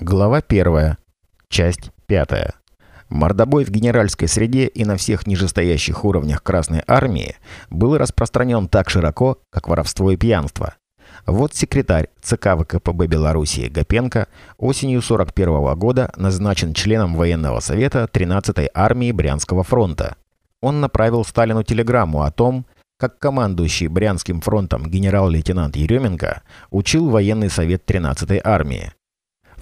Глава 1. Часть 5. Мордобой в генеральской среде и на всех нижестоящих уровнях Красной Армии был распространен так широко, как воровство и пьянство. Вот секретарь ЦК ВКПБ Белоруссии Гапенко осенью 41 года назначен членом военного совета 13-й армии Брянского фронта. Он направил Сталину телеграмму о том, как командующий Брянским фронтом генерал-лейтенант Еременко учил военный совет 13-й армии.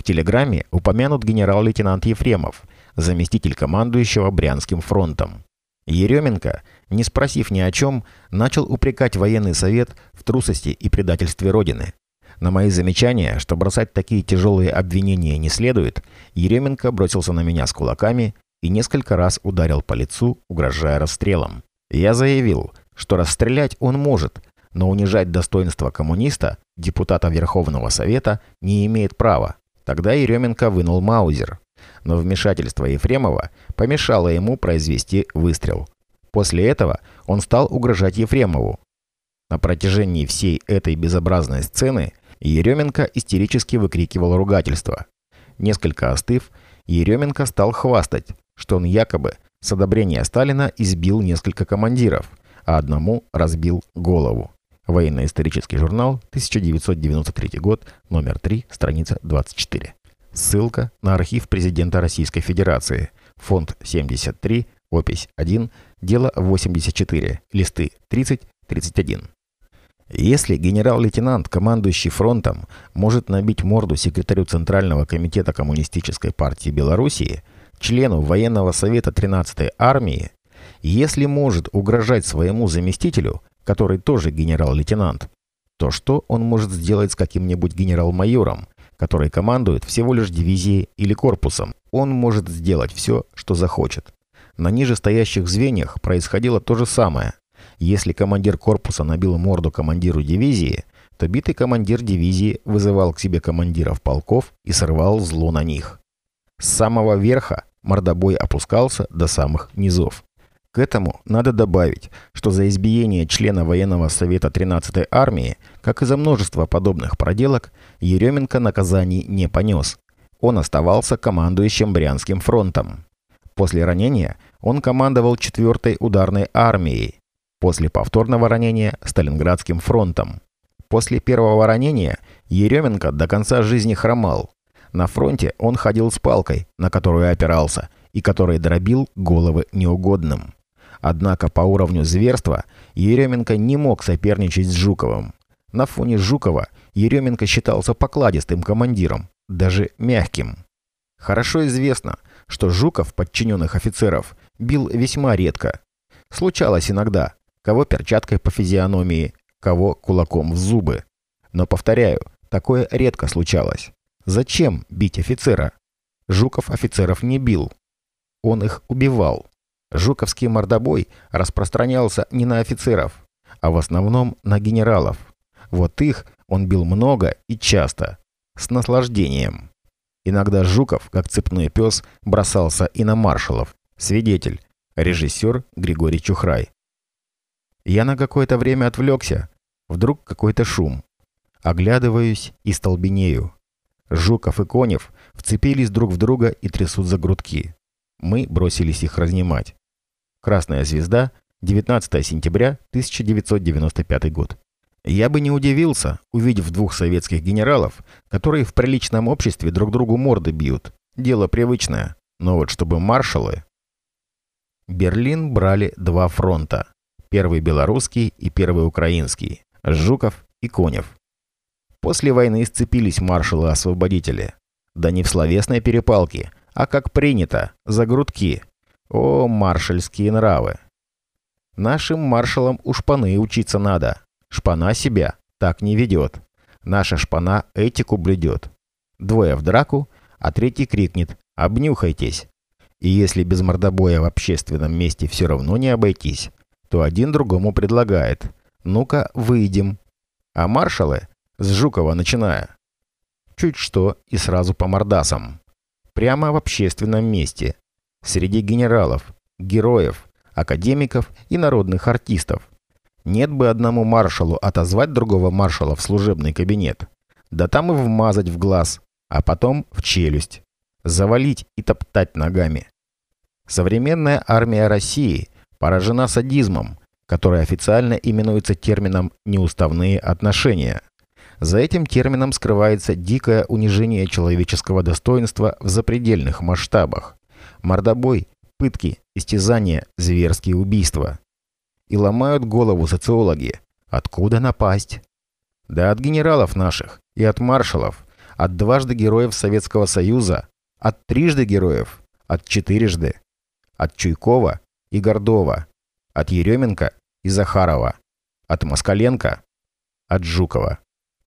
В телеграмме упомянут генерал-лейтенант Ефремов, заместитель командующего Брянским фронтом. Еременко, не спросив ни о чем, начал упрекать военный совет в трусости и предательстве Родины. На мои замечания, что бросать такие тяжелые обвинения не следует, Еременко бросился на меня с кулаками и несколько раз ударил по лицу, угрожая расстрелом. Я заявил, что расстрелять он может, но унижать достоинство коммуниста, депутата Верховного Совета, не имеет права. Тогда Еременко вынул Маузер, но вмешательство Ефремова помешало ему произвести выстрел. После этого он стал угрожать Ефремову. На протяжении всей этой безобразной сцены Еременко истерически выкрикивал ругательство. Несколько остыв, Еременко стал хвастать, что он якобы с одобрения Сталина избил несколько командиров, а одному разбил голову. Военно-исторический журнал, 1993 год, номер 3, страница 24. Ссылка на архив президента Российской Федерации. Фонд 73, опись 1, дело 84, листы 30-31. Если генерал-лейтенант, командующий фронтом, может набить морду секретарю Центрального комитета Коммунистической партии Белоруссии, члену военного совета 13-й армии, если может угрожать своему заместителю, который тоже генерал-лейтенант, то что он может сделать с каким-нибудь генерал-майором, который командует всего лишь дивизией или корпусом? Он может сделать все, что захочет. На нижестоящих звеньях происходило то же самое. Если командир корпуса набил морду командиру дивизии, то битый командир дивизии вызывал к себе командиров полков и срывал зло на них. С самого верха мордобой опускался до самых низов. К этому надо добавить, что за избиение члена военного совета 13-й армии, как и за множество подобных проделок, Еременко наказаний не понес. Он оставался командующим Брянским фронтом. После ранения он командовал 4-й ударной армией. После повторного ранения – Сталинградским фронтом. После первого ранения Еременко до конца жизни хромал. На фронте он ходил с палкой, на которую опирался, и который дробил головы неугодным. Однако по уровню зверства Еременко не мог соперничать с Жуковым. На фоне Жукова Еременко считался покладистым командиром, даже мягким. Хорошо известно, что Жуков подчиненных офицеров бил весьма редко. Случалось иногда, кого перчаткой по физиономии, кого кулаком в зубы. Но, повторяю, такое редко случалось. Зачем бить офицера? Жуков офицеров не бил. Он их убивал. Жуковский мордобой распространялся не на офицеров, а в основном на генералов. Вот их он бил много и часто, с наслаждением. Иногда Жуков, как цепной пес, бросался и на маршалов. Свидетель, режиссер Григорий Чухрай. Я на какое-то время отвлекся. Вдруг какой-то шум. Оглядываюсь и столбенею. Жуков и Конев вцепились друг в друга и трясут за грудки. Мы бросились их разнимать. Красная звезда, 19 сентября 1995 год. Я бы не удивился, увидев двух советских генералов, которые в приличном обществе друг другу морды бьют. Дело привычное. Но вот чтобы маршалы... Берлин брали два фронта. Первый белорусский и первый украинский. Жуков и Конев. После войны сцепились маршалы-освободители. Да не в словесной перепалке, а как принято, за грудки, о, маршальские нравы! Нашим маршалам у шпаны учиться надо. Шпана себя так не ведет. Наша шпана этику блюдет. Двое в драку, а третий крикнет «Обнюхайтесь!». И если без мордобоя в общественном месте все равно не обойтись, то один другому предлагает «Ну-ка, выйдем». А маршалы, с Жукова начиная, чуть что и сразу по мордасам. Прямо в общественном месте, среди генералов, героев, академиков и народных артистов. Нет бы одному маршалу отозвать другого маршала в служебный кабинет. Да там и вмазать в глаз. а потом в челюсть, завалить и топтать ногами. Современная армия России поражена садизмом, который официально именуется термином «неуставные отношения». За этим термином скрывается дикое унижение человеческого достоинства в запредельных масштабах. Мордобой, пытки, истязания, зверские убийства. И ломают голову социологи. Откуда напасть? Да от генералов наших и от маршалов, от дважды героев Советского Союза, от трижды героев, от четырежды, от Чуйкова и Гордова, от Еременко и Захарова, от Москаленко, от Жукова.